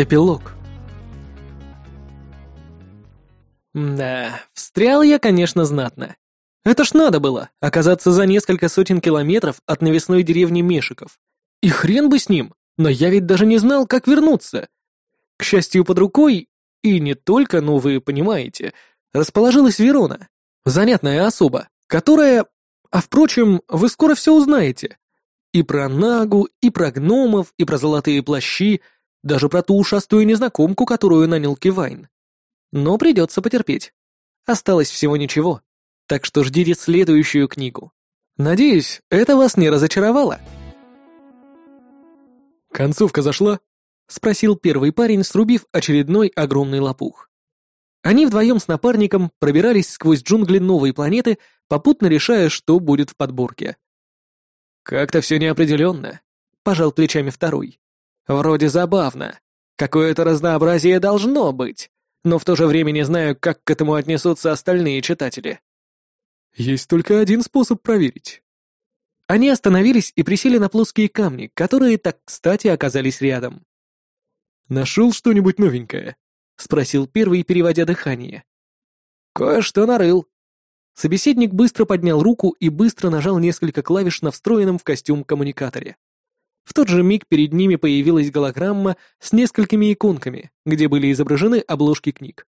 Эпилог. Да, встрял я, конечно, знатно. Это ж надо было, оказаться за несколько сотен километров от навесной деревни Мешиков. И хрен бы с ним, но я ведь даже не знал, как вернуться. К счастью, под рукой, и не только, ну вы понимаете, расположилась Верона, занятная особа, которая... А впрочем, вы скоро все узнаете. И про Нагу, и про гномов, и про золотые плащи, даже про ту ушастую незнакомку, которую нанял Кивайн. Но придется потерпеть. Осталось всего ничего, так что ждите следующую книгу. Надеюсь, это вас не разочаровало. «Концовка зашла?» — спросил первый парень, срубив очередной огромный лопух. Они вдвоем с напарником пробирались сквозь джунгли новой планеты, попутно решая, что будет в подборке. «Как-то все неопределенно», — пожал плечами второй. Вроде забавно. Какое-то разнообразие должно быть, но в то же время не знаю, как к этому отнесутся остальные читатели. Есть только один способ проверить. Они остановились и присели на плоские камни, которые так кстати оказались рядом. «Нашел что-нибудь новенькое?» — спросил первый, переводя дыхание. «Кое-что нарыл». Собеседник быстро поднял руку и быстро нажал несколько клавиш на встроенном в костюм коммуникаторе. В тот же миг перед ними появилась голограмма с несколькими иконками, где были изображены обложки книг.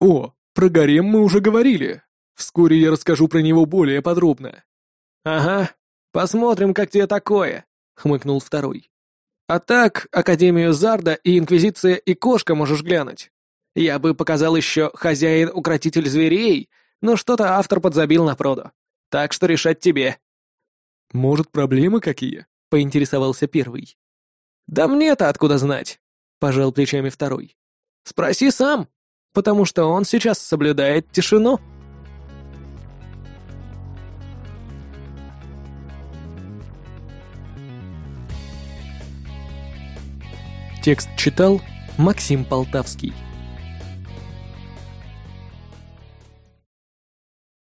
«О, про гарем мы уже говорили. Вскоре я расскажу про него более подробно». «Ага, посмотрим, как тебе такое», — хмыкнул второй. «А так, Академию Зарда и Инквизиция и Кошка можешь глянуть. Я бы показал еще Хозяин-Укротитель Зверей, но что-то автор подзабил на проду. Так что решать тебе». «Может, проблемы какие?» — поинтересовался первый. «Да мне-то откуда знать?» — пожал плечами второй. «Спроси сам, потому что он сейчас соблюдает тишину». Текст читал Максим Полтавский.